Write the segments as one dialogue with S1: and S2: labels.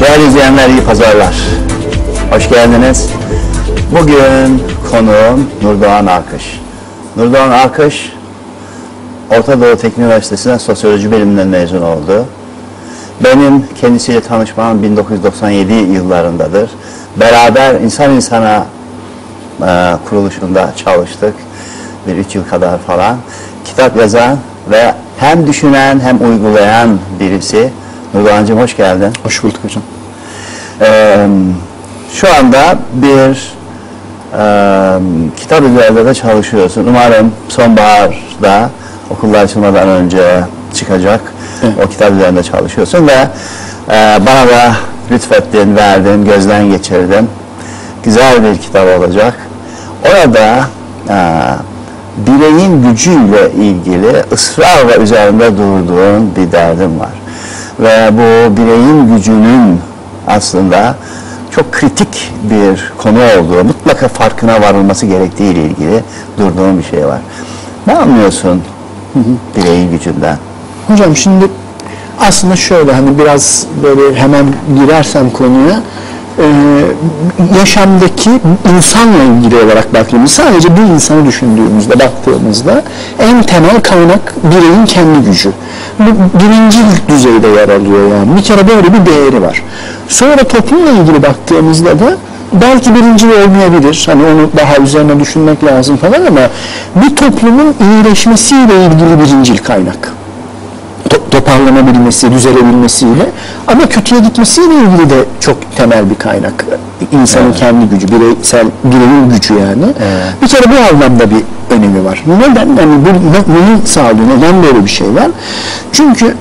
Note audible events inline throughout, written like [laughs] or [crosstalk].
S1: Değerli izleyenler iyi pazarlar. Hoş geldiniz. Bugün konuğum Nurdoğan Arkış. Nurdoğan Arkış, Orta Doğu Teknik Üniversitesi'nden sosyoloji bölümünden mezun oldu. Benim kendisiyle tanışmam 1997 yıllarındadır. Beraber insan insana e, kuruluşunda çalıştık. Bir üç yıl kadar falan. Kitap yazan ve hem düşünen hem uygulayan birisi. Nurdoğan'cığım hoş geldin.
S2: Hoş bulduk hocam.
S1: Ee, şu anda bir e, kitap üzerinde de çalışıyorsun. Umarım sonbaharda okullar açılmadan önce çıkacak. O kitap üzerinde çalışıyorsun ve e, bana da lütfettin, verdin, gözden geçirdin. Güzel bir kitap olacak. Orada e, bireyin gücüyle ilgili ısrarla üzerinde durduğun bir derdin var. Ve bu bireyin gücünün aslında çok kritik bir konu olduğu, mutlaka farkına varılması gerektiği ile ilgili durduğum bir şey var. Ne anlıyorsun bireyin gücünden?
S2: Hocam şimdi aslında şöyle hani biraz böyle hemen girersem konuya e, yaşamdaki insanla ilgili olarak baktığımız sadece bir insanı düşündüğümüzde baktığımızda en temel kaynak bireyin kendi gücü. Bu birinci düzeyde yer alıyor yani. Bir kere böyle bir değeri var. Sonra toplumla ilgili baktığımızda da belki birinci olmayabilir. Hani onu daha üzerine düşünmek lazım falan ama bir toplumun iyileşmesiyle ilgili birincil kaynak to- toparlanabilmesi, düzelebilmesiyle ama kötüye gitmesiyle ilgili de çok temel bir kaynak. İnsanın kendi gücü, bireysel, bireyin gücü yani. Bir kere bu anlamda bir önemi var. Neden? Yani bu ne- neyi sağlıyor? Neden böyle bir şey var? Çünkü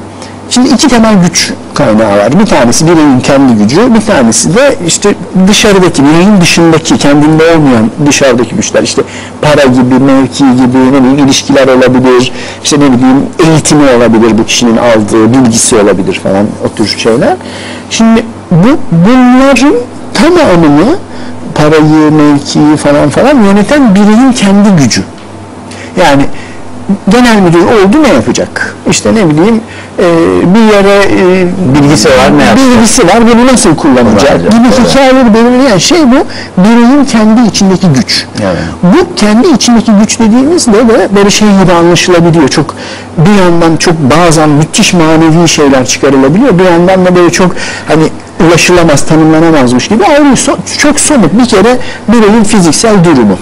S2: Şimdi iki temel güç kaynağı var. Bir tanesi bireyin kendi gücü, bir tanesi de işte dışarıdaki, bireyin dışındaki, kendinde olmayan dışarıdaki güçler. İşte para gibi, mevki gibi, ne bileyim ilişkiler olabilir, işte ne bileyim eğitimi olabilir, bu kişinin aldığı bilgisi olabilir falan o tür şeyler. Şimdi bu bunların tamamını parayı, mevkiyi falan falan yöneten bireyin kendi gücü. Yani genel müdür oldu ne yapacak? İşte ne bileyim e, bir yere e,
S1: Bilgisi var, ne yapacak?
S2: Bilgisi var bunu nasıl kullanacak gibi
S1: evet.
S2: hikayeleri belirleyen şey bu bireyin kendi içindeki güç.
S1: Evet.
S2: Bu kendi içindeki güç dediğimizde de böyle şey gibi anlaşılabiliyor. Çok bir yandan çok bazen müthiş manevi şeyler çıkarılabiliyor. Bir yandan da böyle çok hani ulaşılamaz, tanımlanamazmış gibi ayrı çok somut bir kere bireyin fiziksel durumu.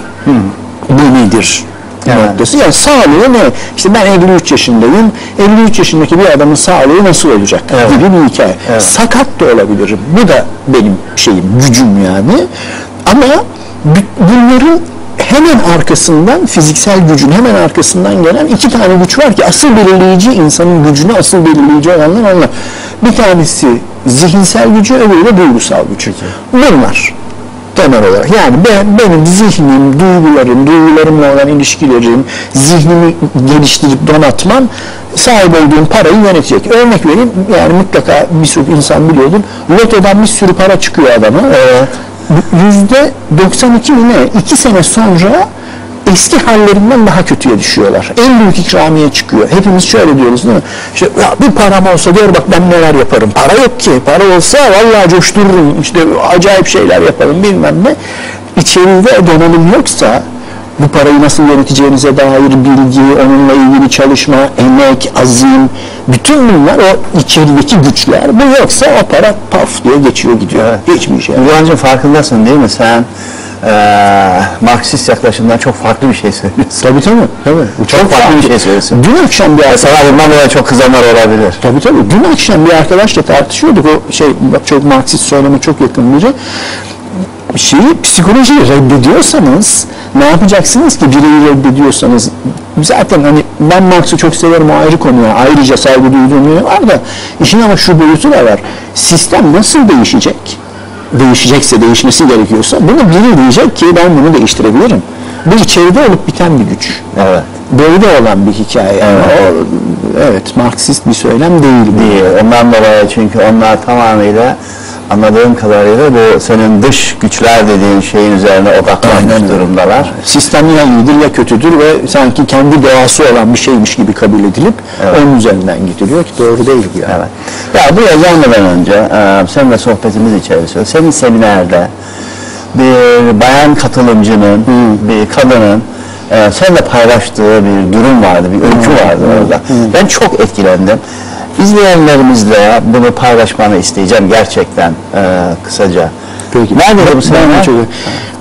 S2: Bu nedir?
S1: Evet.
S2: noktası. Yani sağlığı ne? İşte ben 53 yaşındayım. 53 yaşındaki bir adamın sağlığı nasıl olacak?
S1: Evet.
S2: Gibi bir hikaye.
S1: Evet.
S2: Sakat da olabilirim. Bu da benim şeyim, gücüm yani. Ama bu- bunların hemen arkasından fiziksel gücün hemen arkasından gelen iki tane güç var ki asıl belirleyici insanın gücünü asıl belirleyici olanlar onlar. Bir tanesi zihinsel gücü öbürü de duygusal güç. Bunlar temel olarak. Yani ben, benim zihnim, duygularım, duygularımla olan ilişkilerim, zihnimi geliştirip donatmam sahip olduğum parayı yönetecek. Örnek vereyim, yani mutlaka bir sürü insan biliyordur. Lotodan bir sürü para çıkıyor adama. Yüzde 92 mi ne? İki sene sonra eski hallerinden daha kötüye düşüyorlar. En büyük ikramiye çıkıyor. Hepimiz şöyle diyoruz değil mi? İşte ya bir param olsa diyor bak ben neler yaparım. Para yok ki. Para olsa vallahi coştururum. İşte acayip şeyler yaparım bilmem ne. İçeride donanım yoksa bu parayı nasıl yöneteceğinize dair bilgi, onunla ilgili çalışma, emek, azim, bütün bunlar o içerideki güçler. Bu yoksa o para paf diye geçiyor gidiyor. Hiçbir şey.
S1: Nurhan'cığım farkındasın değil mi? Sen eee Marksist yaklaşımdan çok farklı bir şey söylüyorsun.
S2: Tabii tabii. tabii. Bu
S1: Çok farklı bir şey söylüyorsun.
S2: Dün akşam bir
S1: Ve sana bundan dolayı çok kızanlar olabilir.
S2: Tabii tabii. Dün akşam bir arkadaşla tartışıyorduk. O şey çok Marksist söyleme çok yakın biri. Şeyi psikolojiyi reddediyorsanız ne yapacaksınız ki bireyi reddediyorsanız zaten hani ben Marx'ı çok severim o ayrı konu ya. Ayrıca saygı duyduğum var da işin ama şu boyutu da var. Sistem nasıl değişecek? Değişecekse değişmesi gerekiyorsa bunu biri diyecek ki ben bunu değiştirebilirim. Bu içeride olup biten bir güç.
S1: Evet.
S2: Böyle olan bir hikaye. Yani o evet Marksist bir söylem değil
S1: değil. Ondan dolayı çünkü onlar tamamıyla anladığım kadarıyla bu senin dış güçler dediğin şeyin üzerine odaklanmış
S2: Aynen
S1: durumdalar.
S2: Sistem ya iyidir ya kötüdür ve sanki kendi doğası olan bir şeymiş gibi kabul edilip onun üzerinden gidiliyor ki doğru değil bu yani.
S1: Evet. Ya buraya gelmeden önce e, seninle sohbetimiz içerisinde senin seminerde bir bayan katılımcının, bir kadının e, seninle paylaştığı bir durum vardı, bir öykü vardı orada. Ben çok etkilendim. İzleyenlerimizle bunu paylaşmanı isteyeceğim gerçekten e, kısaca.
S2: Peki.
S1: Nerede bu seminer?
S2: çok-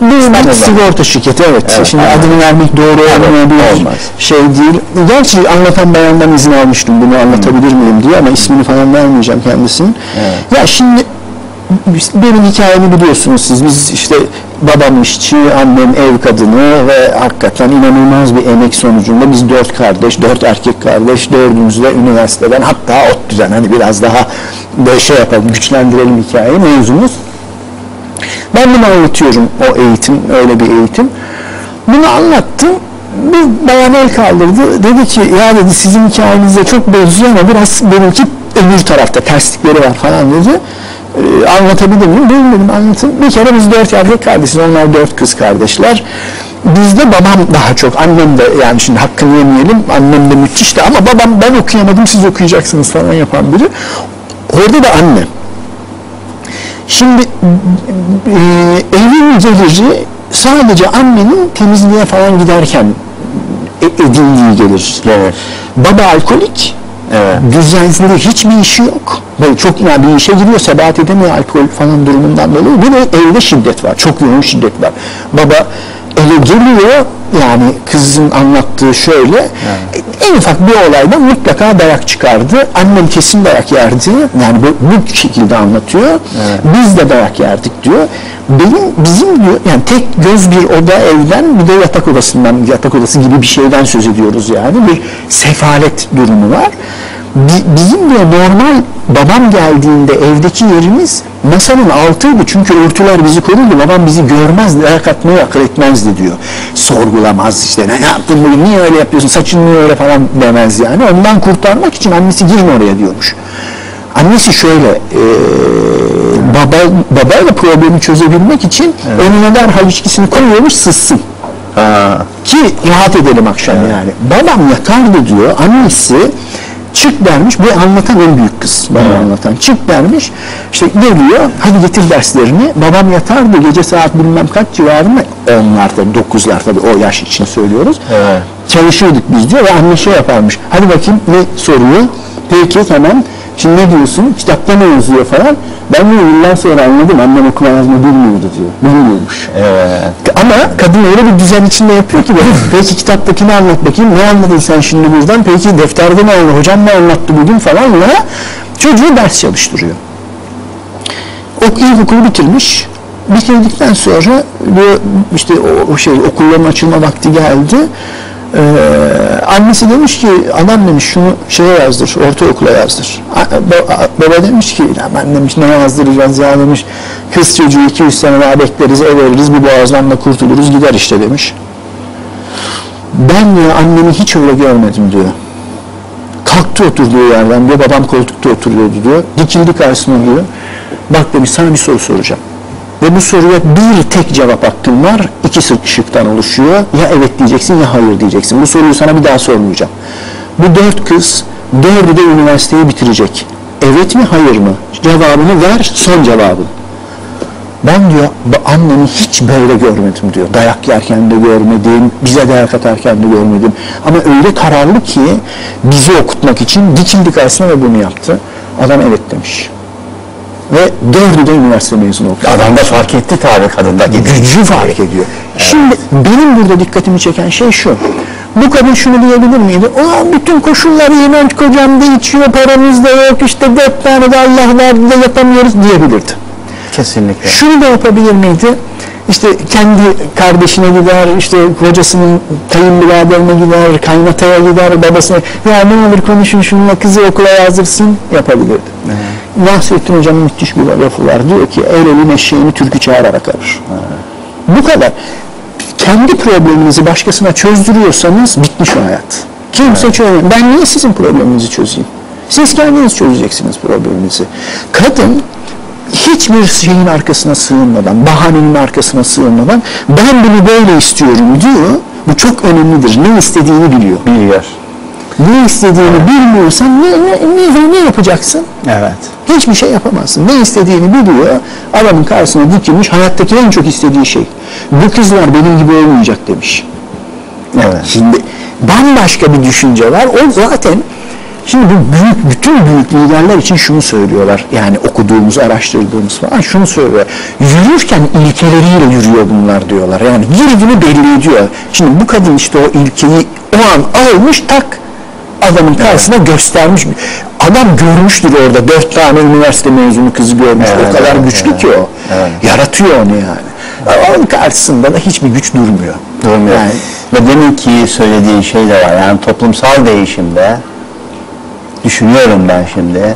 S2: Bu bir sigorta şirketi evet.
S1: Evet,
S2: Şimdi
S1: aynen.
S2: adını vermek doğru olmayan
S1: olmaz.
S2: bir şey değil. Gerçi anlatan bayandan izin almıştım bunu anlatabilir miyim diye ama ismini falan vermeyeceğim kendisinin. Ya şimdi biz- benim hikayemi biliyorsunuz siz. Biz işte babam işçi, annem ev kadını ve hakikaten inanılmaz bir emek sonucunda biz dört kardeş, dört erkek kardeş, dördümüz de üniversiteden hatta ODTÜ'den hani biraz daha şey yapalım, güçlendirelim hikayeyi mezunuz. Ben bunu anlatıyorum o eğitim, öyle bir eğitim. Bunu anlattım. Bir bayan el kaldırdı. Dedi ki ya dedi sizin hikayenize çok benziyor ama biraz benimki öbür tarafta terslikleri var falan dedi. Ee, anlatabilir miyim? Dedim anlatın. Bir kere biz dört erkek kardeşiz. Onlar dört kız kardeşler. Bizde babam daha çok. Annem de yani şimdi hakkını yemeyelim. Annem de müthişti ama babam ben okuyamadım siz okuyacaksınız falan yapan biri. Orada da annem. Şimdi e, evin geliri sadece annenin temizliğe falan giderken e- edindiği gelir.
S1: Evet.
S2: Baba alkolik,
S1: Evet.
S2: düzenli hiçbir işi yok. Böyle çok yani bir işe giriyor, sebat edemiyor alkol falan durumundan dolayı. Bir de evde şiddet var, çok yoğun şiddet var. Baba eve geliyor, yani kızın anlattığı şöyle, en ufak bir olayda mutlaka dayak çıkardı. Annem kesin dayak yerdi, yani bu, bu şekilde anlatıyor. Biz de dayak yerdik diyor. Benim, bizim diyor, yani tek göz bir oda evden bir de yatak odasından, yatak odası gibi bir şeyden söz ediyoruz yani. Bir sefalet durumu var. Bi- Bizim diyor normal babam geldiğinde evdeki yerimiz masanın altıydı çünkü örtüler bizi korurdu. Babam bizi görmezdi, ayak atmayı akıl etmezdi diyor. Sorgulamaz işte ne yaptın bugün, niye öyle yapıyorsun, saçın niye öyle falan demez yani. Ondan kurtarmak için annesi girme oraya diyormuş. Annesi şöyle, e, baba, babayla problemi çözebilmek için önüne derhal içkisini koyuyormuş sızsın
S1: Ha,
S2: ki rahat edelim akşam yani. Babam yatardı diyor, annesi çık dermiş, bu anlatan en büyük kız, bana anlatan. Çık dermiş, işte geliyor, hadi getir derslerini. Babam yatardı gece saat bilmem kaç civarında, onlarda, dokuzlar tabii o yaş için söylüyoruz.
S1: Evet.
S2: Çalışırdık biz diyor ve anne şey yaparmış, hadi bakayım ne soruyor, peki tamam, şimdi ne diyorsun, kitapta ne yazıyor falan. Ben diyor yıllar sonra anladım, annem okuma yazma bilmiyordu diyor, bilmiyormuş.
S1: evet.
S2: Ama kadın öyle bir düzen içinde yapıyor ki böyle, [laughs] peki kitaptakini anlat bakayım ne anladın sen şimdi buradan peki defterde ne oldu hocam ne anlattı bugün falanla çocuğu ders çalıştırıyor. O ilkokulu bitirmiş bitirdikten sonra diyor işte o, o şey okulların açılma vakti geldi. Ee, annesi demiş ki adam demiş şunu şeye yazdır ortaokula yazdır. Baba demiş ki aman demiş ne yazdıracağız ya demiş kız çocuğu 200 sene daha bekleriz ev veririz bir boğazdan da kurtuluruz gider işte demiş. Ben diyor annemi hiç öyle görmedim diyor. Kalktı oturduğu yerden diyor babam koltukta oturuyordu diyor. Dikildi karşısına diyor. Bak demiş sana bir soru soracağım. Ve bu soruya bir tek cevap hakkın var. İki sırt ışıktan oluşuyor. Ya evet diyeceksin ya hayır diyeceksin. Bu soruyu sana bir daha sormayacağım. Bu dört kız dördü de üniversiteyi bitirecek. Evet mi hayır mı? Cevabını ver son cevabın. Ben diyor annemi hiç böyle görmedim diyor. Dayak yerken de görmedim, bize dayak atarken de görmedim. Ama öyle kararlı ki bizi okutmak için dikildi karşısına ve bunu yaptı. Adam evet demiş. Ve dördü de üniversite mezunu oldu.
S1: Adam da fark etti tabii kadındaki
S2: Gücü fark ediyor. Şimdi benim burada dikkatimi çeken şey şu. Bu kadın şunu diyebilir miydi? Ulan bütün koşullar iyi, kocam da içiyor, paramız da yok, işte dört tane de Allah verdi de yapamıyoruz diyebilirdi.
S1: Kesinlikle.
S2: Şunu da yapabilir miydi? İşte kendi kardeşine gider, işte kocasının kayınbiraderine gider, kaynataya gider, babasına ya ne olur konuşun şununla kızı okula yazdırsın yapabilirdi. Nasrettin Hoca'nın müthiş bir lafı var. Diyor ki el elin eşeğini türkü çağırarak alır. Bu kadar. Kendi probleminizi başkasına çözdürüyorsanız bitmiş o hayat. Kimse çözemiyor. Ben niye sizin probleminizi çözeyim? Siz kendiniz çözeceksiniz probleminizi. Kadın hiçbir şeyin arkasına sığınmadan, bahanenin arkasına sığınmadan ben bunu böyle istiyorum diyor. Bu çok önemlidir. Ne istediğini biliyor.
S1: Biliyor.
S2: Ne istediğini bilmiyorsan ne, ne, ne, ne yapacaksın?
S1: Evet.
S2: Hiçbir şey yapamazsın. Ne istediğini biliyor. Adamın karşısına dikilmiş. Hayattaki en çok istediği şey. Bu kızlar benim gibi olmayacak demiş.
S1: Evet.
S2: Şimdi bambaşka bir düşünce var. O zaten şimdi bu büyük bütün büyük liderler için şunu söylüyorlar. Yani okuduğumuz, araştırdığımız falan şunu söylüyor. Yürürken ilkeleriyle yürüyor bunlar diyorlar. Yani girdiğini belli ediyor. Şimdi bu kadın işte o ilkeyi o an almış tak adamın karşısına göstermiş. Adam görmüştür orada dört tane üniversite mezunu kızı görmüş.
S1: Evet,
S2: o kadar
S1: evet,
S2: güçlü
S1: evet.
S2: ki o.
S1: Evet.
S2: Yaratıyor onu yani. Onun karşısında da hiçbir güç durmuyor.
S1: Durmuyor.
S2: Yani
S1: Ve demin ki söylediğin şey de var. Yani toplumsal değişimde düşünüyorum ben şimdi.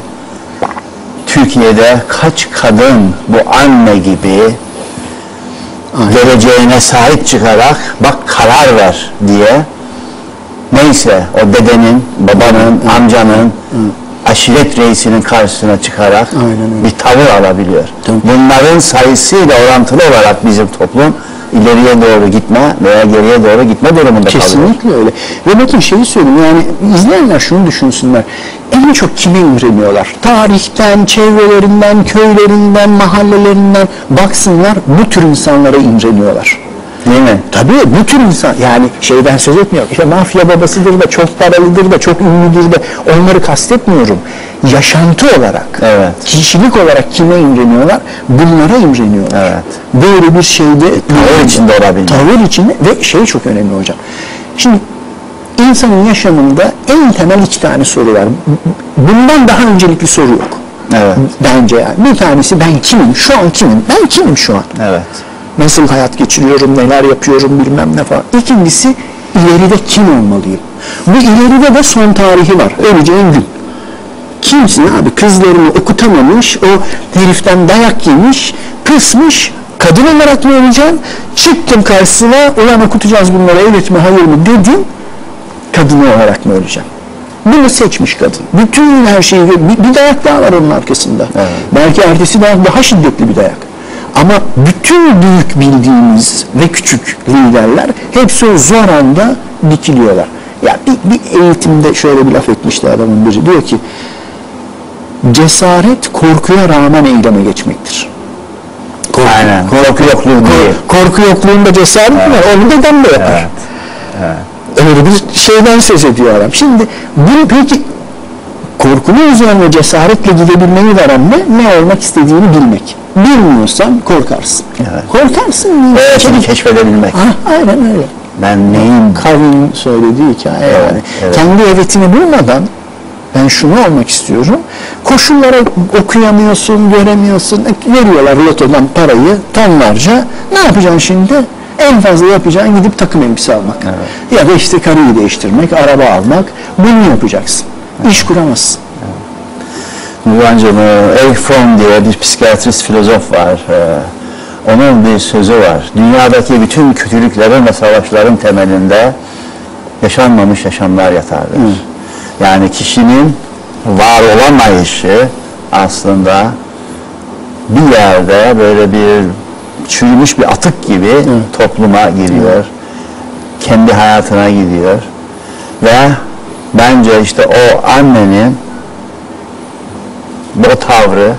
S1: Türkiye'de kaç kadın bu anne gibi geleceğine sahip çıkarak bak karar ver diye neyse o dedenin, babanın, amcanın, aşiret reisinin karşısına çıkarak bir tavır alabiliyor. Bunların sayısıyla orantılı olarak bizim toplum ileriye doğru gitme veya geriye doğru gitme durumunda kalıyor.
S2: Kesinlikle öyle. Ve bakın şeyi söyleyeyim yani izleyenler şunu düşünsünler. En çok kime imreniyorlar? Tarihten, çevrelerinden, köylerinden, mahallelerinden baksınlar bu tür insanlara imreniyorlar.
S1: Değil mi?
S2: Tabii bu tür insan yani şeyden söz etmiyorum. İşte mafya babasıdır da çok paralıdır da çok ünlüdür de onları kastetmiyorum. Yaşantı olarak,
S1: Evet.
S2: kişilik olarak kime imreniyorlar? Bunlara imreniyorlar.
S1: Evet.
S2: Böyle bir şeyde
S1: Tavır içinde olabilmek.
S2: Tavır içinde ve şey çok önemli hocam. Şimdi insanın yaşamında en temel iki tane soru var. Bundan daha öncelikli soru yok.
S1: Evet.
S2: Bence yani. Bir tanesi ben kimim? Şu an kimim? Ben kimim şu an?
S1: Evet.
S2: Nasıl hayat geçiriyorum, neler yapıyorum bilmem ne falan. İkincisi ileride kim olmalıyım? Bu ileride de son tarihi var. Öleceğin gün. Kimsin abi? Kızlarını okutamamış, o heriften dayak yemiş, kısmış, kadın olarak mı olacaksın? Çıktım karşısına, ulan okutacağız bunları evet mi hayır mı dedim, kadın olarak mı öleceğim? Bunu seçmiş kadın. Bütün her şeyi, bir, bir dayak daha var onun arkasında. Belki ertesi dayak daha şiddetli bir dayak. Ama bütün büyük bildiğimiz ve küçük liderler hepsi o zor anda dikiliyorlar. Ya bir, bir eğitimde şöyle bir laf etmişti adamın biri. Diyor ki cesaret korkuya rağmen eyleme geçmektir. Korku,
S1: Aynen. Korku yokluğu değil.
S2: korku yokluğunda cesaret mi var? Onu dedem de yapar. Öyle bir şeyden söz ediyor adam. Şimdi bunu peki korkunun üzerine cesaretle gidebilmeyi veren ne? Ne olmak istediğini bilmek. Bilmiyorsan korkarsın.
S1: Evet.
S2: Korkarsın.
S1: Hayatını keşfedebilmek.
S2: Ha, aynen öyle.
S1: Ben neyim?
S2: Kavmin söylediği hikaye yani.
S1: evet.
S2: Kendi evetini bulmadan ben şunu olmak istiyorum. Koşullara okuyamıyorsun, göremiyorsun. Veriyorlar lotodan parayı tonlarca. Ne yapacaksın şimdi? En fazla yapacağın gidip takım elbise almak. Ya da işte karıyı değiştirmek, araba almak. Bunu yapacaksın. İş kuramazsın.
S1: Nurhancığım, Erich Fromm diye bir psikiyatrist filozof var. Ee, Onun bir sözü var. Dünyadaki bütün kötülüklerin ve savaşların temelinde yaşanmamış yaşamlar yatardır. Yani kişinin var olamayışı aslında bir yerde böyle bir çürümüş bir atık gibi topluma giriyor. Kendi hayatına gidiyor. Ve bence işte o annenin bu tavrı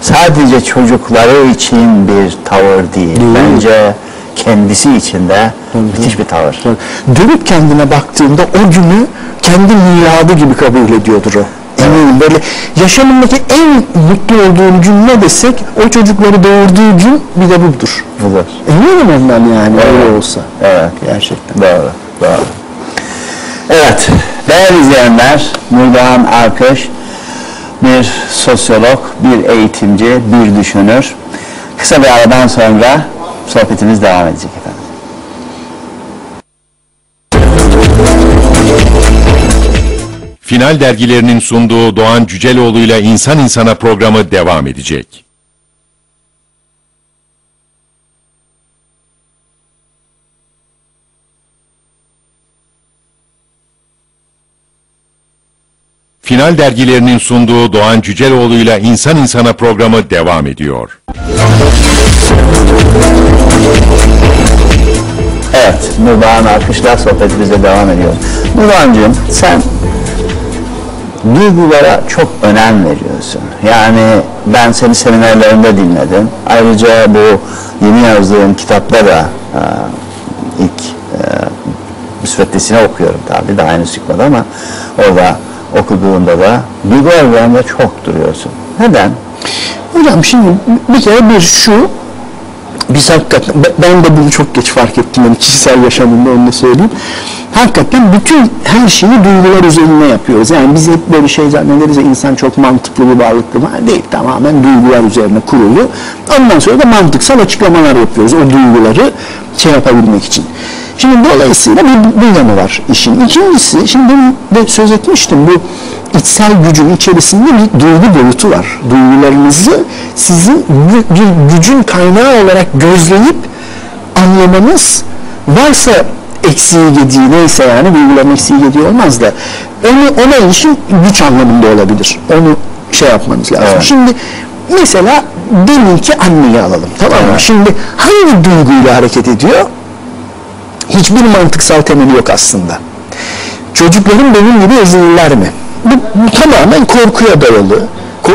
S1: sadece çocukları için bir tavır değil. Bence kendisi için de müthiş bir tavır.
S2: Dönüp kendine baktığında o günü kendi miladı gibi kabul ediyordur o. Eminim böyle yaşamındaki en mutlu olduğun gün ne desek o çocukları doğurduğu gün bir de budur.
S1: Budur.
S2: Eminim ondan yani öyle olsa.
S1: Evet.
S2: Gerçekten.
S1: Doğru. Doğru. Evet. Değerli izleyenler, Nurdoğan Arkış bir sosyolog, bir eğitimci, bir düşünür. Kısa bir aradan sonra sohbetimiz devam edecek efendim.
S3: Final dergilerinin sunduğu Doğan Cüceloğlu ile İnsan İnsana programı devam edecek. Final dergilerinin sunduğu Doğan Cüceloğlu'yla İnsan İnsana programı devam ediyor.
S1: Evet, Nurdoğan Alkışlar sohbeti bize devam ediyor. Nurdoğan'cığım sen duygulara çok önem veriyorsun. Yani ben seni seminerlerinde dinledim. Ayrıca bu yeni yazdığın kitapta da e, ilk e, müsveddesini okuyorum tabii daha henüz çıkmadı ama orada okuduğunda da duygular üzerinde çok duruyorsun. Neden?
S2: Hocam şimdi bir kere bir şu biz hakikaten ben- de bunu çok geç fark ettim yani kişisel yaşamımda onu söyleyeyim. Hakikaten bütün her şeyi duygular üzerine yapıyoruz. Yani biz hep böyle şey zannederiz ya insan çok mantıklı bir varlıktır. Ha, Değil tamamen duygular üzerine kurulu. Ondan sonra da mantıksal açıklamalar yapıyoruz o duyguları şey yapabilmek için. Şimdi dolayısıyla bir, bir yanı var işin. İkincisi şimdi ben de söz etmiştim bu içsel gücün içerisinde bir duygu boyutu var. Duygularınızı sizin bir, bir gücün kaynağı olarak gözleyip anlamanız varsa eksiği gediği neyse yani duyguların eksiği gediği olmaz da onu, ona ilişkin güç anlamında olabilir. Onu şey yapmanız lazım.
S1: Evet.
S2: Şimdi mesela deminki anneyi alalım tamam mı?
S1: Evet.
S2: Şimdi hangi duyguyla hareket ediyor? Hiçbir mantıksal temeli yok aslında. Çocukların benim gibi ezilirler mi? Bu, bu tamamen korkuya dayalı.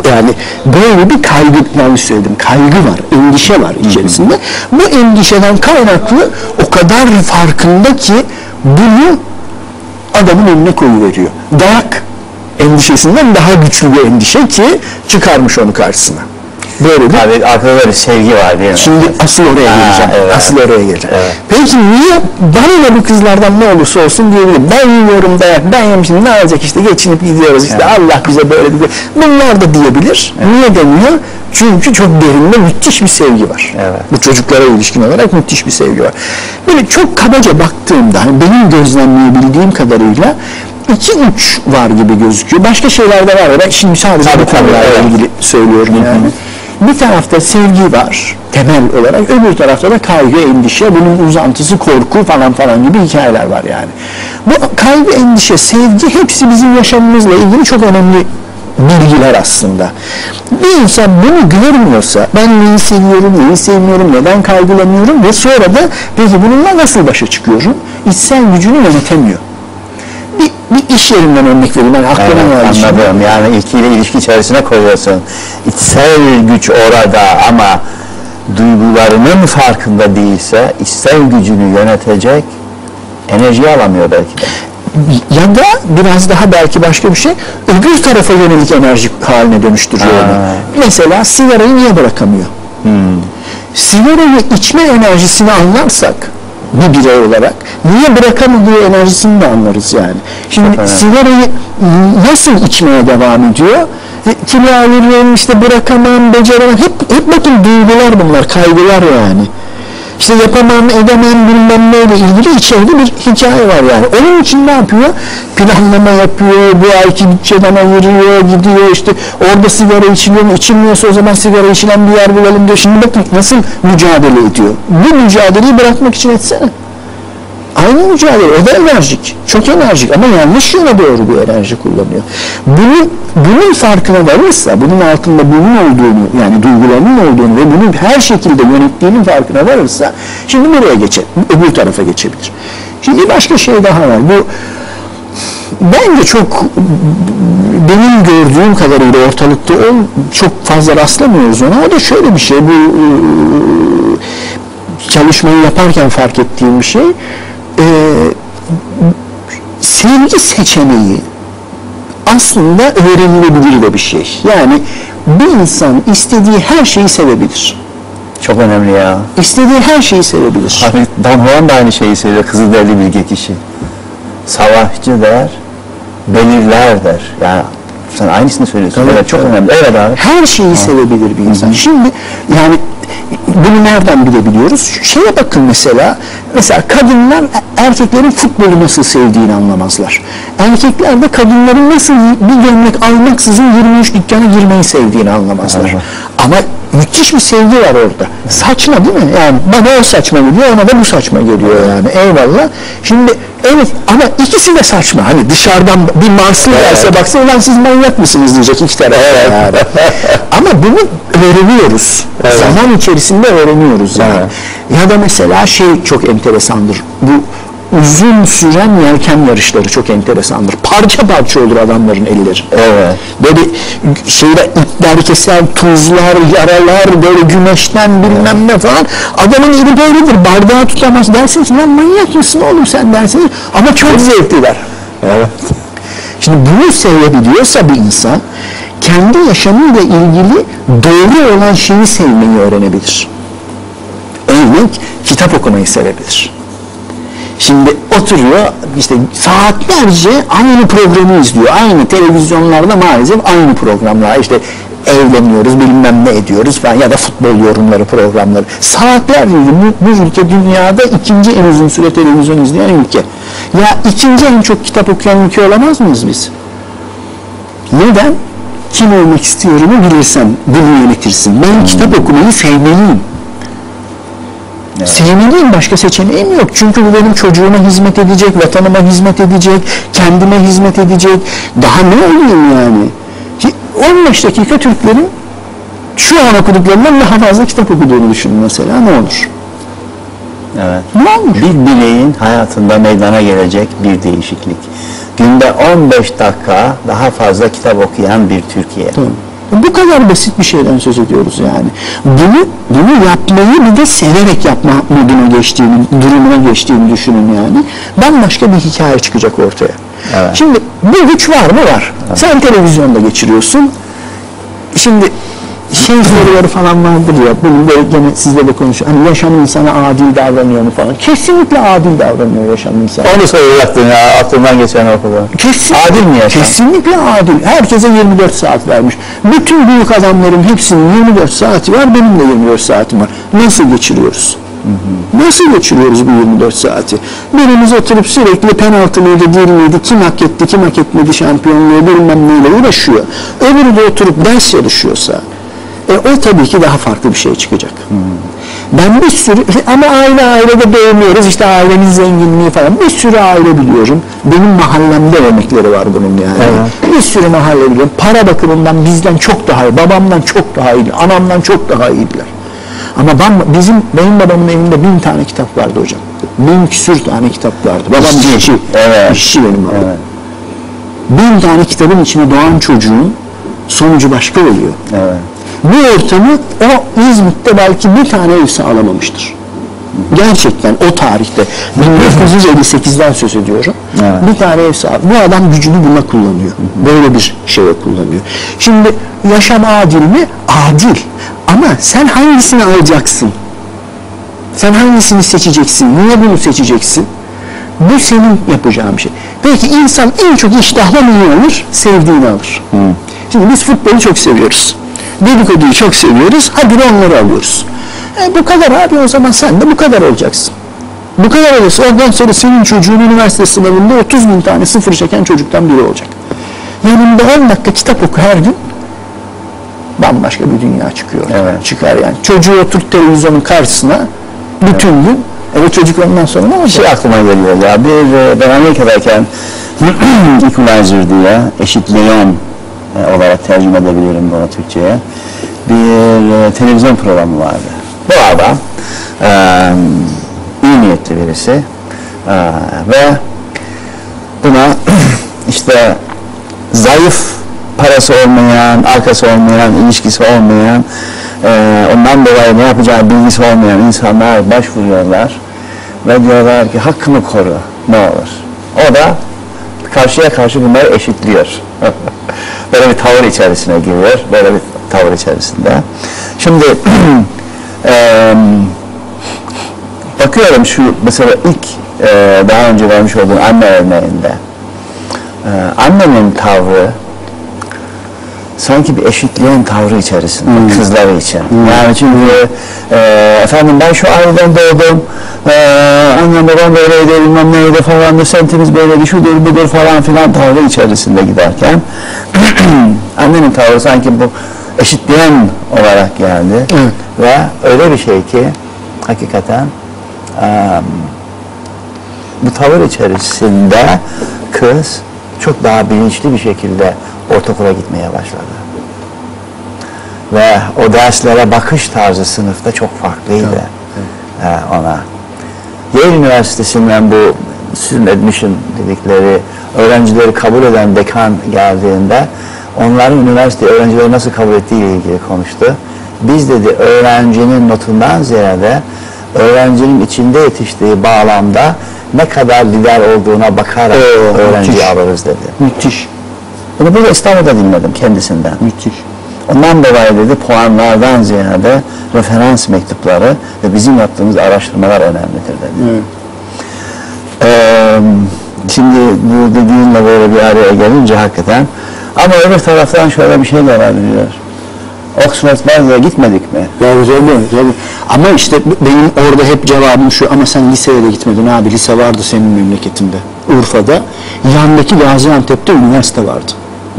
S2: Yani böyle bir kaygı, yanlış söyledim, kaygı var, endişe var içerisinde. Bu endişeden kaynaklı o kadar farkında ki bunu adamın önüne koyuveriyor. Dayak endişesinden daha güçlü bir endişe ki çıkarmış onu karşısına. Böyle bir
S1: Tabii arkada da bir sevgi var değil mi?
S2: Şimdi asıl oraya
S1: Ha,
S2: geleceğim.
S1: evet.
S2: Asıl oraya geleceğim.
S1: Evet.
S2: Peki niye bana da bu kızlardan ne olursa olsun diyebilirim. Ben yiyorum dayak, ben yemişim ne olacak işte geçinip gidiyoruz işte Allah bize böyle dedi. Bunlar da diyebilir. Niye demiyor? Çünkü çok derinde müthiş bir sevgi var.
S1: Evet.
S2: Bu çocuklara ilişkin olarak müthiş bir sevgi var. Böyle çok kabaca baktığımda hani benim gözlemleyebildiğim kadarıyla iki uç var gibi gözüküyor. Başka şeyler de var. Ben şimdi sadece bu konularla
S1: evet.
S2: ilgili söylüyorum yani. Bir tarafta sevgi var temel olarak, öbür tarafta da kaygı, endişe, bunun uzantısı korku falan falan gibi hikayeler var yani. Bu kaygı, endişe, sevgi hepsi bizim yaşamımızla ilgili çok önemli bilgiler aslında. Bir insan bunu görmüyorsa, ben neyi seviyorum, neyi sevmiyorum, neden kaygılanıyorum ve sonra da peki bununla nasıl başa çıkıyorum? İçsel gücünü yönetemiyor. Bir, iş yerinden örnek vereyim. Ben aklıma
S1: Evet, anladım. Yani ilkiyle ilişki içerisine koyuyorsun. İçsel güç orada ama duygularının farkında değilse içsel gücünü yönetecek enerji alamıyor belki de.
S2: ya da biraz daha belki başka bir şey öbür tarafa yönelik enerji haline dönüştürüyor onu.
S1: Ha.
S2: Mesela sigarayı niye bırakamıyor? Sigarayı içme enerjisini anlarsak bir birey olarak niye bırakamadığı enerjisini de anlarız yani. Şimdi
S1: önemli.
S2: sigarayı nasıl içmeye devam ediyor? E, Kilo alırım işte bırakamam, beceremem. Hep, hep bakın duygular bunlar, kaygılar yani. İşte yapamam, edemem, bilmem neyle ilgili içeride bir hikaye var yani. Onun için ne yapıyor? Planlama yapıyor, bu ayki bütçeden ayırıyor, gidiyor işte orada sigara içiliyor mu, içilmiyorsa o zaman sigara içilen bir yer bulalım diyor. Şimdi bakın nasıl mücadele ediyor. Bu mücadeleyi bırakmak için etsene. Aynı mücadele, o da enerjik, çok enerjik ama yanlış yöne doğru bir enerji kullanıyor. Bunu, bunun farkına varırsa, bunun altında bunun olduğunu, yani duygularının olduğunu ve bunu her şekilde yönettiğinin farkına varırsa, şimdi buraya geçer, öbür tarafa geçebilir. Şimdi bir başka şey daha var, bu bence çok benim gördüğüm kadarıyla ortalıkta çok fazla rastlamıyoruz ona. O da şöyle bir şey, bu çalışmayı yaparken fark ettiğim bir şey. E, sevgi seçeneği aslında öğrenilebilir de bir şey. Yani bir insan istediği her şeyi sevebilir.
S1: Çok önemli ya.
S2: İstediği her şeyi sevebilir.
S1: Abi Don Juan da aynı şeyi söylüyor. Kızılderili bilge kişi. Savaşçı der, belirler der. Yani sen aynısını söylüyorsun.
S2: Evet,
S1: Evet, çok
S2: evet.
S1: önemli. Evet abi.
S2: Her şeyi sevebilir bir insan. Şimdi yani bunu nereden bilebiliyoruz? Şeye bakın mesela, mesela kadınlar erkeklerin futbolu nasıl sevdiğini anlamazlar. Erkekler de kadınların nasıl bir gömlek almaksızın 23 dükkana girmeyi sevdiğini anlamazlar.
S1: Evet.
S2: Ama müthiş bir sevgi var orada. Saçma değil mi? Yani bana o saçma geliyor, ona da bu saçma geliyor yani. Eyvallah. Şimdi evet ama ikisi de saçma. Hani dışarıdan bir Marslı gelse baksa ulan siz manyak mısınız diyecek iki taraf. Yani. [laughs] ama bunu öğreniyoruz. Zaman içerisinde öğreniyoruz yani. Ya da mesela şey çok enteresandır. Bu uzun süren yelken yarışları çok enteresandır. Parça parça olur adamların elleri.
S1: Evet.
S2: Böyle şeyde ipler kesen, tuzlar, yaralar, böyle güneşten bilmem ne falan. Adamın eli böyledir, bardağı tutamaz. Dersiniz lan manyak mısın oğlum sen dersiniz. Ama çok zevkliler.
S1: Evet.
S2: Şimdi bunu sevebiliyorsa bir insan, kendi yaşamıyla ilgili doğru olan şeyi sevmeyi öğrenebilir. Örneğin kitap okumayı sevebilir. Şimdi oturuyor işte saatlerce aynı programı izliyor. Aynı televizyonlarda maalesef aynı programlar. İşte evleniyoruz bilmem ne ediyoruz falan ya da futbol yorumları programları. Saatlerce bu, bu ülke dünyada ikinci en uzun süre televizyon izleyen ülke. Ya ikinci en çok kitap okuyan ülke olamaz mıyız biz? Neden? Kim olmak istiyorumu bilirsen bunu yönetirsin. Ben kitap okumayı sevmeliyim. Sevmeliyim başka seçeneğim yok. Çünkü bu benim çocuğuma hizmet edecek, vatanıma hizmet edecek, kendime hizmet edecek. Daha ne olayım yani? Ki 15 dakika Türklerin şu an okuduklarından daha fazla kitap okuduğunu düşünün mesela ne olur?
S1: Evet.
S2: Ne olur?
S1: Bir bireyin hayatında meydana gelecek bir değişiklik. Günde 15 dakika daha fazla kitap okuyan bir Türkiye.
S2: Bu kadar basit bir şeyden söz ediyoruz yani. Bunu bunu yapmayı bir de severek yapma moduna geçtiğini, durumuna geçtiğini düşünün yani. Bambaşka bir hikaye çıkacak ortaya.
S1: Evet.
S2: Şimdi bu güç var mı? Var. Sen televizyonda geçiriyorsun. Şimdi şey soruları falan vardır ya, bunu böyle gene sizle de konuşuyor. Hani yaşam insana adil davranıyor mu falan. Kesinlikle adil davranıyor yaşam insana.
S1: Onu soracaktın ya aklımdan geçen okudu.
S2: Kesin,
S1: Adil mi yaşam?
S2: Kesinlikle adil. Herkese 24 saat vermiş. Bütün büyük adamların hepsinin 24 saati var, benim de 24 saatim var. Nasıl geçiriyoruz? Nasıl geçiriyoruz bu 24 saati? Birimiz oturup sürekli penaltı mıydı, değil miydi, kim hak etti, kim hak etmedi şampiyonluğu bilmem neyle uğraşıyor. Öbürü de oturup ders çalışıyorsa, e, o tabii ki daha farklı bir şey çıkacak. Ben bir sürü ama aile ailede doğmuyoruz işte ailenin zenginliği falan bir sürü aile biliyorum. Benim mahallemde örnekleri var bunun yani. Bir sürü mahalle biliyorum. Para bakımından bizden çok daha iyi, babamdan çok daha iyi, anamdan çok daha iyiler. Ama ben, bizim benim babamın evinde bin tane kitap vardı hocam. Bin küsür tane kitap vardı. Babam
S1: İşçi.
S2: işçi.
S1: Evet.
S2: İşçi benim babam.
S1: Evet.
S2: Bin tane kitabın içine doğan çocuğun sonucu başka oluyor.
S1: Evet.
S2: Bu ortamı o İzmit'te belki bir tane ev sağlamamıştır. Gerçekten o tarihte 1958'den söz ediyorum.
S1: Evet.
S2: Bir tane ev sağ. Bu adam gücünü buna kullanıyor. Böyle bir şeye kullanıyor. Şimdi yaşam adil mi? Adil. Ama sen hangisini alacaksın? Sen hangisini seçeceksin? Niye bunu seçeceksin? Bu senin yapacağın bir şey. Peki insan en çok iştahla neyi alır? Sevdiğini alır. Şimdi biz futbolu çok seviyoruz. Dedikoduyu çok seviyoruz. Hadi onları alıyoruz. E, bu kadar abi o zaman sen de bu kadar olacaksın. Bu kadar olursa ondan sonra senin çocuğun üniversite sınavında 30 bin tane sıfır çeken çocuktan biri olacak. Yanında 10 dakika kitap oku her gün bambaşka bir dünya çıkıyor.
S1: Evet.
S2: Çıkar yani. Çocuğu oturt televizyonun karşısına bütün gün. Evet çocuk ondan sonra ne olacak?
S1: şey aklıma geliyor ya. Bir e, ben Amerika'dayken [clears throat] Equalizer diye eşitleyen e, olarak tercüme edebilirim bunu Türkçe'ye. Bir e, televizyon programı vardı. Bu adam e, iyi niyetli birisi e, ve buna [clears throat] işte zayıf parası olmayan, arkası olmayan, ilişkisi olmayan, e, ondan dolayı ne yapacağı bilgisi olmayan insanlar başvuruyorlar ve diyorlar ki hakkımı koru ne olur. O da karşıya karşı bunları eşitliyor. Böyle bir tavır içerisine giriyor, böyle bir tavır içerisinde. Şimdi [clears throat] e, bakıyorum şu mesela ilk e, daha önce vermiş olduğum anne örneğinde e, annenin tavrı sanki bir eşitleyen tavrı içerisinde kızları için. Yani çünkü e, efendim ben şu aileden doğdum, e, annem babam böyleydi, bilmem neydi falan da semtimiz böyleydi, şudur budur falan filan tavrı içerisinde giderken [clears throat] annenin tavrı sanki bu eşitleyen olarak geldi.
S2: Evet.
S1: Ve öyle bir şey ki hakikaten em, bu tavır içerisinde kız çok daha bilinçli bir şekilde ortaokula gitmeye başladı. Ve o derslere bakış tarzı sınıfta çok farklıydı e, ona. Yale Üniversitesi'nden bu student admission dedikleri öğrencileri kabul eden dekan geldiğinde onların üniversite öğrencileri nasıl kabul ettiği ile ilgili konuştu. Biz dedi öğrencinin notundan ziyade öğrencinin içinde yetiştiği bağlamda ne kadar lider olduğuna bakarak
S2: Oo,
S1: öğrenciyi
S2: müthiş.
S1: alırız dedi.
S2: Müthiş.
S1: Bunu burada İstanbul'da dinledim kendisinden.
S2: Müthiş.
S1: Ondan dolayı dedi puanlardan ziyade referans mektupları ve bizim yaptığımız araştırmalar önemlidir dedi.
S2: Evet.
S1: Ee, şimdi bu dediğinle böyle bir araya gelince hakikaten ama öbür taraftan şöyle bir şey de var diyor. Oxford Baylor'a gitmedik mi?
S2: Ya tabii, tabii. Ama işte benim orada hep cevabım şu ama sen liseye de gitmedin abi lise vardı senin memleketinde. Urfa'da yandaki Gaziantep'te üniversite vardı.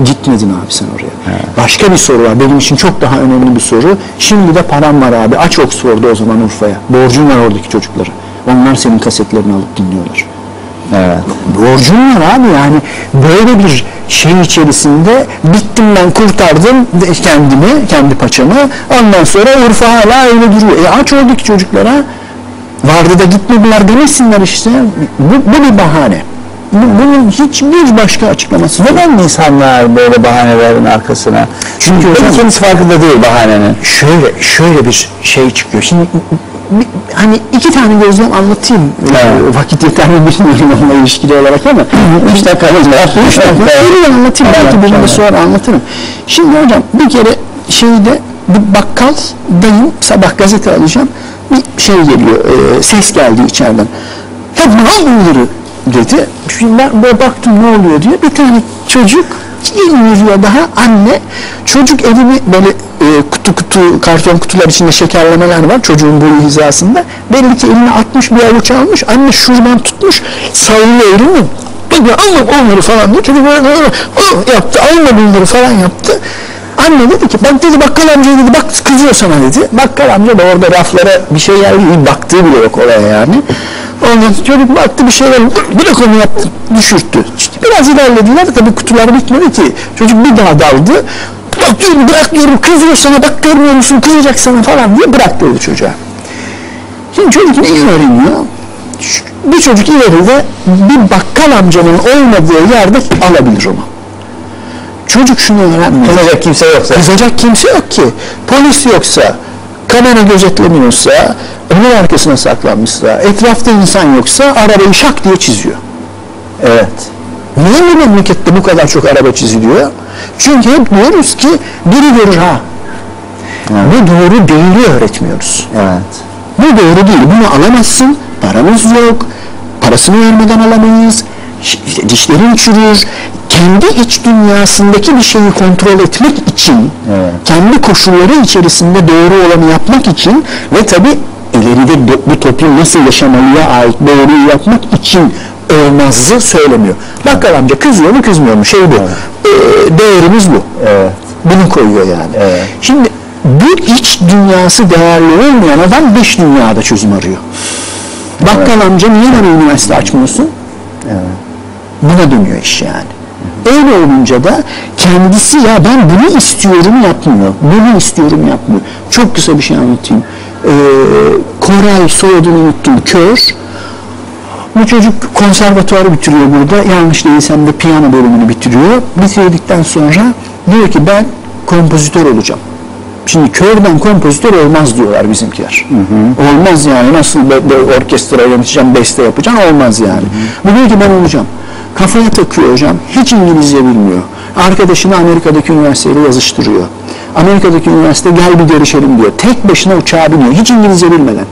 S2: Gitmedin abi sen oraya. Başka bir soru var. Benim için çok daha önemli bir soru. Şimdi de param var abi. Aç Oxford'u o zaman Urfa'ya. Borcun var oradaki çocuklara. Onlar senin kasetlerini alıp dinliyorlar
S1: Evet.
S2: borcun var abi yani böyle bir şey içerisinde bittim ben kurtardım kendimi kendi paçamı ondan sonra Urfa hala öyle duruyor e aç oradaki çocuklara vardı da gitmediler demesinler işte bu, bu bir bahane bu, bunun hiçbir başka açıklaması yok.
S1: Neden insanlar böyle bahanelerin arkasına? Çünkü
S2: hocam-
S1: kimse farkında değil bahanenin.
S2: şöyle şöyle bir şey çıkıyor. Şimdi bir- hani iki tane gözlem anlatayım.
S1: Evet.
S2: Ee, Vakit yeter mi bilmiyorum [laughs] onunla ilişkili olarak ama.
S1: Üç dakikamız var.
S2: Üç dakika. Öyle anlatayım. Belki
S1: Tamam,
S2: birini
S1: tamam.
S2: sonra anlatırım. Şimdi hocam bir kere şeyde bir bakkaldayım. Sabah gazete alacağım. Bir şey geliyor. e, ses geldi içeriden. Ya ne oluyor dedi. Şimdi ben böyle baktım ne oluyor diye. Bir tane çocuk yürüyor daha anne çocuk elini böyle kutu kutu karton kutular içinde şekerlemeler var çocuğun boyu hizasında belli ki eline atmış bir avuç almış anne şuradan tutmuş sallıyor elini Baba alma onları falan diye çocuk böyle yaptı alma bunları falan yaptı Anne dedi ki bak dedi bakkal amca dedi bak kızıyor sana dedi. Bakkal amca da orada raflara bir şey değil baktığı bile yok olaya yani. Ondan çocuk baktı bir şeyler bırak onu yaptı düşürttü. İşte biraz ilerlediler tabii kutular bitmedi ki. Çocuk bir daha daldı. Bak diyorum bırak diyorum kızıyor sana bak görmüyor musun kızacak sana falan diye bırak dedi çocuğa. Şimdi çocuk neyi öğreniyor? Bir çocuk ileride bir bakkal amcanın olmadığı yerde alabilir onu. Çocuk şunu öğrenmiyor.
S1: Kızacak kimse yoksa.
S2: Kızacak kimse yok ki. Polis yoksa, kamera gözetlemiyorsa, onun arkasına saklanmışsa, etrafta insan yoksa arabayı şak diye çiziyor.
S1: Evet.
S2: Niye bu memlekette bu kadar çok araba çiziliyor? Çünkü hep diyoruz ki biri görür ha. Bu doğru değili öğretmiyoruz.
S1: Evet.
S2: Bu doğru değil. Bunu alamazsın. Paramız yok. Parasını vermeden alamayız. İşte dişlerin çürür. Kendi iç dünyasındaki bir şeyi kontrol etmek için,
S1: Evet.
S2: kendi koşulları içerisinde doğru olanı yapmak için ve tabi ileride bu toplum nasıl yaşamalıya ait doğruyu yapmak için olmazı söylemiyor. Bakkal amca kızıyor mu kızmıyor mu? Şey bu. Ee, değerimiz bu.
S1: Evet.
S2: Bunu koyuyor yani.
S1: Evet.
S2: Şimdi bu iç dünyası değerli olmayan adam dış dünyada çözüm arıyor. Bakkal amca niye bana üniversite açmıyorsun? Buna dönüyor iş yani. Öyle olunca da kendisi ya ben bunu istiyorum yapmıyor. Bunu istiyorum yapmıyor. Çok kısa bir şey anlatayım. Ee, Koray soyadını unuttum. Kör. Bu çocuk konservatuarı bitiriyor burada. Yanlış değilsem de piyano bölümünü bitiriyor. Bitirdikten sonra diyor ki ben kompozitör olacağım. Şimdi körden kompozitör olmaz diyorlar bizimkiler. Olmaz yani nasıl be, be, orkestra yöneteceğim, beste yapacağım olmaz yani. Bu diyor ki ben olacağım. Kafaya takıyor hocam. Hiç İngilizce bilmiyor. Arkadaşını Amerika'daki üniversiteyle yazıştırıyor. Amerika'daki üniversite gel bir görüşelim diyor. Tek başına uçağa biniyor. Hiç İngilizce bilmeden.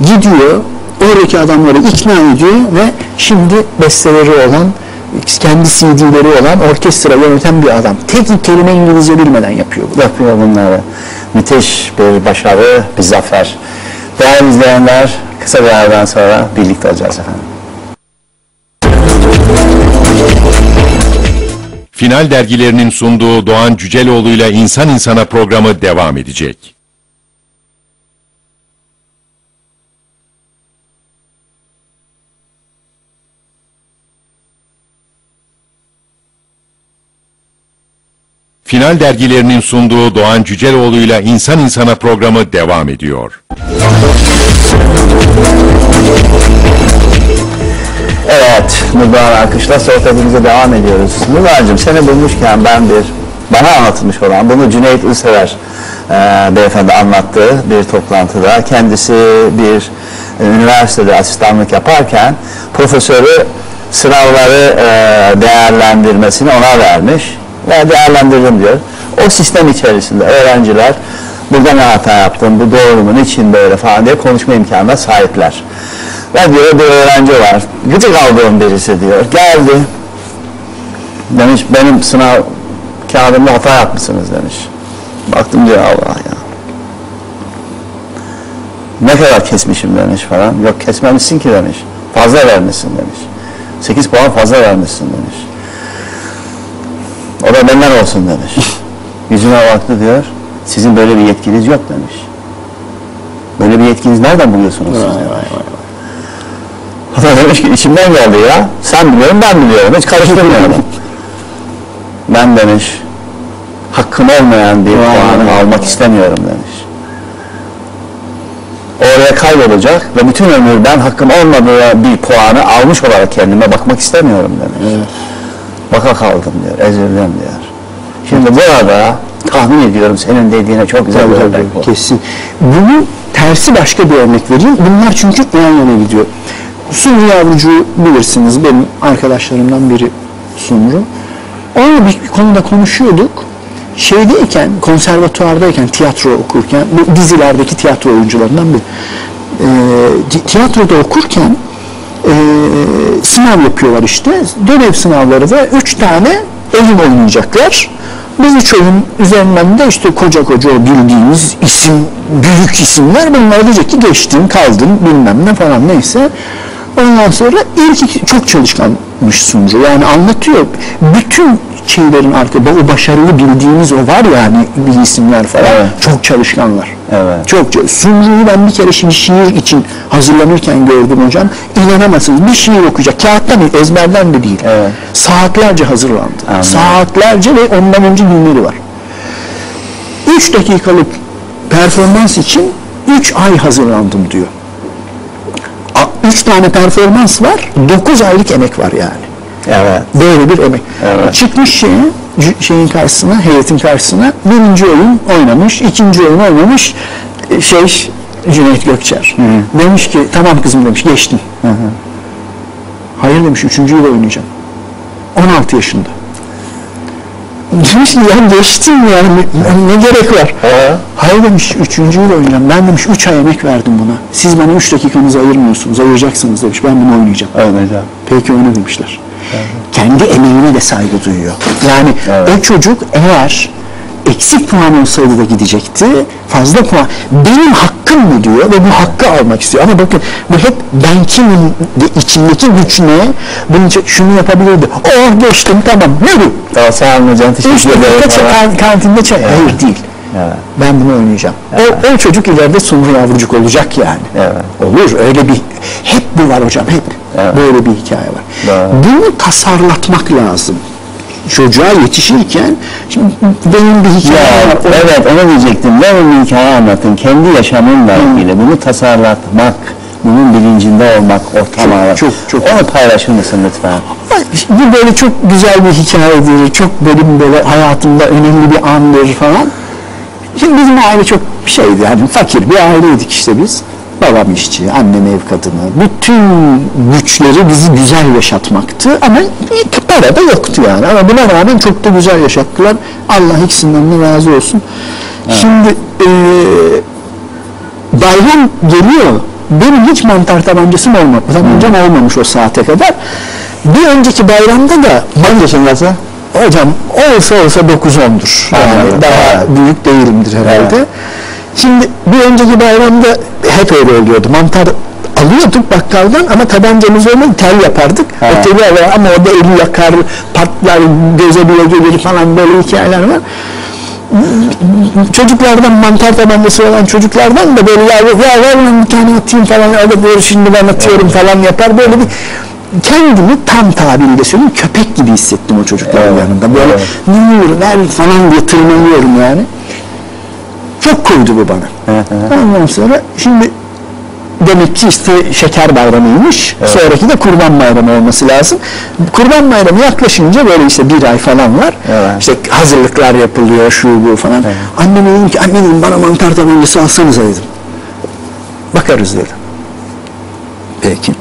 S2: Gidiyor. Oradaki adamları ikna ediyor ve şimdi besteleri olan kendi CD'leri olan orkestra yöneten bir adam. Tek kelime İngilizce bilmeden yapıyor bunu.
S1: Yapıyor bunları. Müthiş bir başarı, bir zafer. Değerli izleyenler, kısa bir aradan sonra birlikte olacağız efendim.
S3: Final dergilerinin sunduğu Doğan Cüceloğlu ile İnsan İnsana programı devam edecek. Final dergilerinin sunduğu Doğan Cüceloğlu ile İnsan İnsana programı devam ediyor.
S1: Evet, Nurdoğan Akış'la sohbetimize devam ediyoruz. Nurdoğan'cığım seni bulmuşken ben bir, bana anlatılmış olan, bunu Cüneyt Ülsever e, beyefendi anlattığı bir toplantıda, kendisi bir e, üniversitede asistanlık yaparken profesörü sınavları e, değerlendirmesini ona vermiş ve değerlendirdim diyor. O sistem içerisinde öğrenciler burada ne hata yaptın, bu doğru mu, niçin böyle falan diye konuşma imkanına sahipler. Ve diyor bir öğrenci var, gıcık aldığım birisi diyor, geldi. Demiş benim sınav kağıdımda hata yapmışsınız demiş. Baktım diyor Allah ya. Ne kadar kesmişim demiş falan. Yok kesmemişsin ki demiş. Fazla vermişsin demiş. 8 puan fazla vermişsin demiş. O da benden olsun demiş. [laughs] Yüzüne baktı diyor. Sizin böyle bir yetkiniz yok demiş. Böyle bir yetkiniz nereden buluyorsunuz siz demiş. O da demiş ki içimden geldi ya. Sen biliyorum ben biliyorum. Hiç karıştırmıyorum. [laughs] ben demiş hakkım olmayan bir puanı almak istemiyorum demiş. Oraya kaybolacak ve bütün ömür ben hakkım olmadığı bir puanı almış olarak kendime bakmak istemiyorum demiş. Baka kaldım diyor, ezildim diyor. Şimdi burada tahmin ediyorum senin dediğine çok güzel bir
S2: Tabii,
S1: örnek
S2: tabii,
S1: bu.
S2: kesin. Bunun tersi başka bir örnek vereyim. Bunlar çünkü yan yana gidiyor. Sumru Yavrucu bilirsiniz. Benim arkadaşlarımdan biri Sumru. Onunla bir konuda konuşuyorduk. Şeydeyken, konservatuardayken, tiyatro okurken, bu dizilerdeki tiyatro oyuncularından bir e, ti- tiyatroda okurken e, sınav yapıyorlar işte. Dönev sınavları da üç tane oyun oynayacaklar. Biz üç oyun üzerinden de işte koca koca bildiğimiz isim, büyük isimler bunlar diyecek ki geçtin, kaldın bilmem ne falan neyse. Ondan sonra ilk iki, çok çalışkanmış Suncu. Yani anlatıyor. Bütün şeylerin arkada o başarılı bildiğimiz o var ya hani bir isimler falan
S1: Evet.
S2: çok çalışkanlar.
S1: Evet.
S2: Çok Suncu'yu ben bir kere şimdi şiir için hazırlanırken gördüm hocam. İnanamazsınız. Bir şiir okuyacak. Kağıttan değil, ezberden de değil.
S1: Evet.
S2: Saatlerce hazırlandı.
S1: Anladım.
S2: Saatlerce ve ondan önce günleri var. 3 dakikalık performans için 3 ay hazırlandım diyor. 3 tane performans var, 9 aylık emek var yani.
S1: Evet.
S2: Böyle bir emek.
S1: Evet.
S2: Çıkmış şeye, c- şeyin karşısına, heyetin karşısına birinci oyun oynamış, ikinci oyun oynamış e, şey Cüneyt Gökçer. Demiş ki tamam kızım demiş geçtin. Hayır demiş üçüncüyü de oynayacağım. 16 yaşında. Demiş ki ya geçtim yani ne, ne gerek var?
S1: Ee?
S2: Hayır demiş üçüncüyü de oynayacağım. Ben demiş üç ay emek verdim buna. Siz bana üç dakikanızı ayırmıyorsunuz, ayıracaksınız demiş. Ben bunu oynayacağım.
S1: Oynayacağım.
S2: Peki oyna demişler. Kendi emeğine de saygı duyuyor. Yani
S1: Evet.
S2: o çocuk eğer eksik puan olsaydı da gidecekti. Fazla puan. Benim hakkım mı diyor ve bu hakkı almak istiyor. Ama bakın bu hep ben kimim de içindeki güç ne? Bunun için şunu yapabilirdi. Oh geçtim tamam. Ne bu?
S1: Tamam sen anlayacaksın.
S2: Üç
S1: Teşekkür ederim.
S2: dakika kantinde çay. Hayır değil.
S1: Evet.
S2: Ben bunu oynayacağım. O, o çocuk ileride Sumru Yavrucuk olacak yani.
S1: Evet.
S2: Olur öyle bir hep bu var hocam hep.
S1: Evet.
S2: Böyle bir hikaye var.
S1: Doğru.
S2: Bunu tasarlatmak lazım. Çocuğa yetişirken şimdi benim bir hikayem var.
S1: Evet onu diyecektim. Ne bir hikaye anlatın. Kendi yaşamınla ilgili bunu tasarlatmak, bunun bilincinde olmak ortamda.
S2: çok, çok.
S1: Onu paylaşır mısın lütfen?
S2: Bu böyle çok güzel bir hikayedir. Çok benim böyle hayatımda önemli bir andır falan. Şimdi bizim aile çok şeydi yani fakir bir aileydik işte biz. Babam işçi, annem ev kadını. Bütün güçleri bizi güzel yaşatmaktı ama para da yoktu yani. Ama buna rağmen çok da güzel yaşattılar. Allah ikisinden de razı olsun. Şimdi eee bayram geliyor. Benim hiç mantar tabancasım olmadı. Tabancam olmamış o saate kadar. Bir önceki bayramda da
S1: Kaç yaşındasın?
S2: hocam olsa olsa 9-10'dur. Yani
S1: Anladım.
S2: daha
S1: Evet.
S2: büyük değilimdir herhalde.
S1: Evet.
S2: Şimdi bir önceki bayramda hep öyle oluyordu. Mantar alıyorduk bakkaldan ama tabancamız olmadı tel yapardık. O teli alır ama orada eli yakar, patlar, göze bile gelir falan böyle hikayeler var. Çocuklardan mantar tabancası olan çocuklardan da böyle ya, ya ver lan bir tane atayım falan öyle böyle şimdi ben atıyorum falan yapar. Böyle bir kendimi tam tabiriyle söyleyeyim köpek gibi hissettim o çocukların yanında. Böyle ne olur ver falan diye tırmanıyorum yani çok koydu bu bana ondan sonra şimdi demek ki işte şeker bayramıymış. Sonraki de kurban bayramı olması lazım. Kurban bayramı yaklaşınca böyle işte bir ay falan var.
S1: Evet.
S2: İşte hazırlıklar yapılıyor şu bu falan. Anneme dedim ki anne dedim bana mantar tabancası alsanıza dedim. Bakarız dedi. Peki.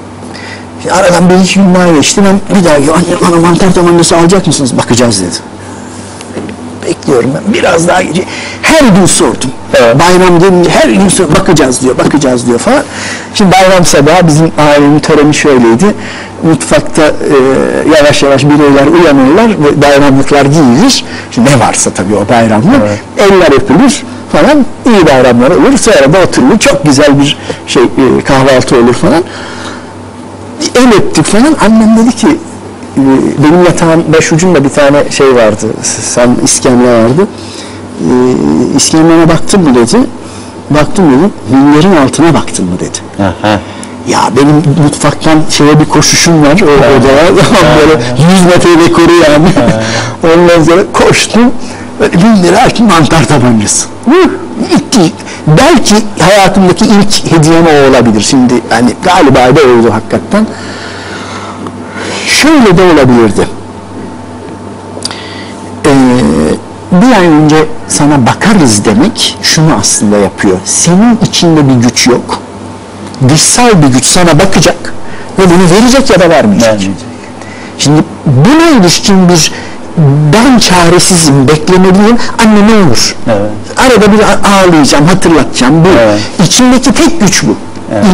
S2: Aradan bir iki gün daha geçti. Ben bir daha anne bana mantar tabancası alacak mısınız? Bakacağız dedi. Bekliyorum ben. Biraz daha gece. Her gün sordum. Bayram gelince her gün sor, bakacağız diyor, bakacağız diyor falan. Şimdi bayram sabahı bizim ailenin töreni şöyleydi. Mutfakta e, yavaş yavaş bireyler uyanırlar ve bayramlıklar giyilir. Şimdi ne varsa tabii o bayramlık. Eller öpülür falan. iyi bayramlar olur. Sonra da oturulur. Çok güzel bir şey e, kahvaltı olur falan. El öptük falan. Annem dedi ki e, benim yatağın başucunda bir tane şey vardı. Sen iskemle vardı. E, iskemleme baktın mı dedi. Baktım dedim. Minderin altına baktın mı dedi.
S1: Aha.
S2: Ya benim mutfaktan şeye bir koşuşum var o odaya. [laughs] böyle 100 metre dekoru yani. [laughs] Ondan sonra koştum. Böyle bin lira açtım mantar tabancası. Gitti. Belki hayatımdaki ilk hediyem o olabilir. Şimdi hani galiba da oldu hakikaten. Şöyle de olabilirdi. Ee, bir ay önce sana bakarız demek şunu aslında yapıyor. Senin içinde bir güç yok. Dışsal bir güç sana bakacak ve bunu verecek ya da vermeyecek.
S1: Vermeyecek.
S2: Şimdi buna ilişkin bir ben çaresizim, beklemeliyim. Anne ne olur?
S1: Evet.
S2: Arada bir ağlayacağım, hatırlatacağım. Bu.
S1: Evet.
S2: İçimdeki tek güç bu.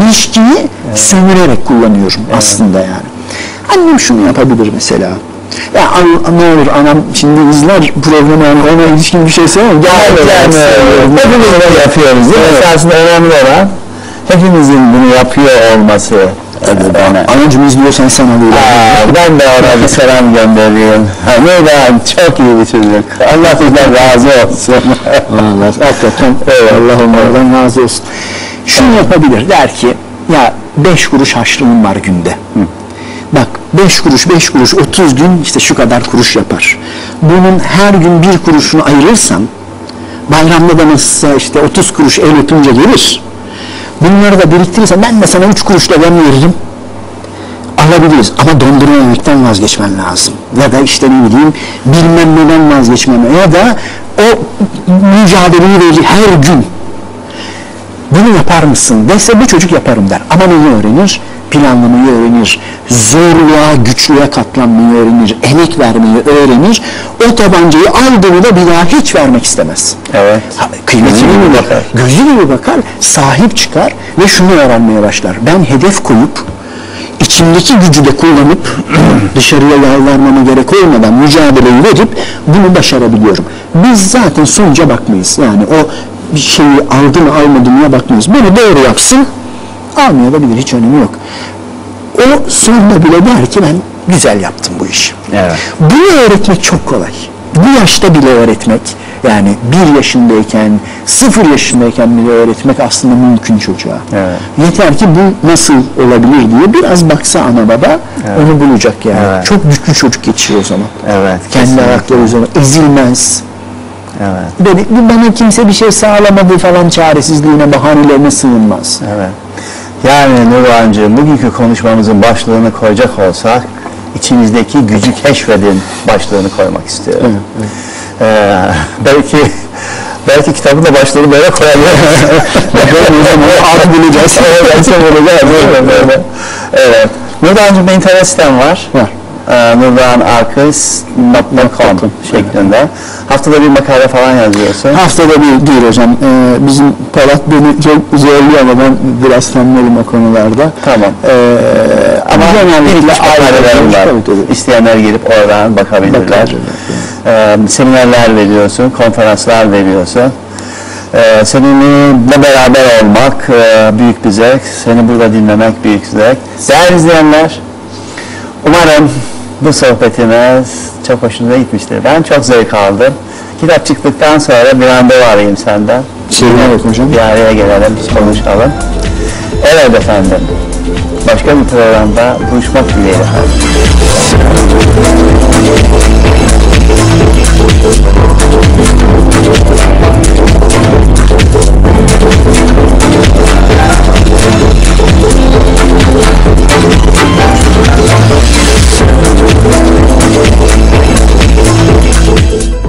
S2: İlişkiyi sömürerek kullanıyorum aslında yani. Annem şunu yapabilir mesela. Ya an- ne olur anam şimdi izler programı yani ona ilişkin bir şey söyleyeyim. Gel
S1: Yani, hepimiz bunu yapıyoruz değil mi? Esasında önemli olan hepimizin bunu yapıyor olması. Yani,
S2: Anacım izliyorsan sana değil.
S1: Aa, ben de ona bir selam göndereyim. Neden? Çok iyi bir çocuk. Allah sizden razı olsun.
S2: Allah hakikaten [laughs] Allah onlardan razı olsun. Şunu yapabilir der ki ya 5 kuruş harçlığım var günde. Bak 5 kuruş 5 kuruş 30 gün işte şu kadar kuruş yapar. Bunun her gün bir kuruşunu ayırırsan bayramda da nasılsa işte 30 kuruş el öpünce gelir. Bunları da biriktirirsen ben de sana 3 kuruş da ben veririm alabiliriz ama dondurma yemekten vazgeçmen lazım. Ya da işte ne bileyim bilmem neden vazgeçmen ya da o mücadeleyi verir her gün. Bunu yapar mısın dese bu çocuk yaparım der. Ama neyi öğrenir? Planlamayı öğrenir. Zorluğa, güçlüğe katlanmayı öğrenir. Emek vermeyi öğrenir. O tabancayı aldığını da bir daha hiç vermek istemez.
S1: Evet.
S2: Ha, Kıymetini
S1: Gözü
S2: mi bakar?
S1: bakar.
S2: Gözü gibi bakar, sahip çıkar ve şunu öğrenmeye başlar. Ben hedef koyup içimdeki gücü de kullanıp [clears throat] dışarıya yalvarmama gerek olmadan mücadeleyi verip bunu başarabiliyorum. Biz zaten sonuca bakmayız. Yani o bir şeyi aldı mı almadı bakmayız. Bunu doğru yapsın, almayabilir hiç önemi yok. O sonra bile der ki ben güzel yaptım bu işi.
S1: Evet.
S2: Bunu öğretmek çok kolay. Bu yaşta bile öğretmek, yani bir yaşındayken, sıfır yaşındayken bile öğretmek aslında mümkün çocuğa.
S1: Evet.
S2: Yeter ki bu nasıl olabilir diye biraz baksa ana baba onu bulacak yani.
S1: Evet.
S2: Çok güçlü çocuk geçiyor o zaman.
S1: Evet.
S2: Kendi
S1: kesinlikle.
S2: ayakları üzerine ezilmez.
S1: Evet.
S2: Beni, bana kimse bir şey sağlamadı falan çaresizliğine, bahanelerine sığınmaz.
S1: Evet. Yani Nurhan'cığım bugünkü konuşmamızın başlığını koyacak olsak içinizdeki gücü keşfedin başlığını koymak istiyorum. Ee, belki belki kitabın da başlığını böyle koyabiliriz. [laughs] Bakalım o zaman artık bulacağız. Evet? Böyle. Evet. Nurhan'cığım bir internet sitem var.
S2: Var.
S1: Ee, nurhanarkız.com şeklinde. Haftada bir makale falan yazıyorsun.
S2: Haftada bir değil hocam. Ee, bizim Polat beni çok zorluyor ama ben biraz tembel'im o konularda.
S1: Tamam.
S2: Ee,
S1: Ama genellikle ailelerim var.
S2: Tabii, tabii.
S1: İsteyenler gelip oradan bakabilirler.
S2: Bakabilirler,
S1: Ee, seminerler veriyorsun, konferanslar veriyorsun. Ee, seninle beraber olmak e, büyük bir zevk. Seni burada dinlemek büyük zevk. Değerli izleyenler, umarım bu sohbetimiz çok hoşunuza gitmiştir. Ben çok zevk aldım. Kitap çıktıktan sonra bir randevu arayayım senden.
S2: Sevinirim hocam.
S1: Bir araya gelelim, konuşalım. Evet efendim. Başka bir programda buluşmak dileğiyle efendim.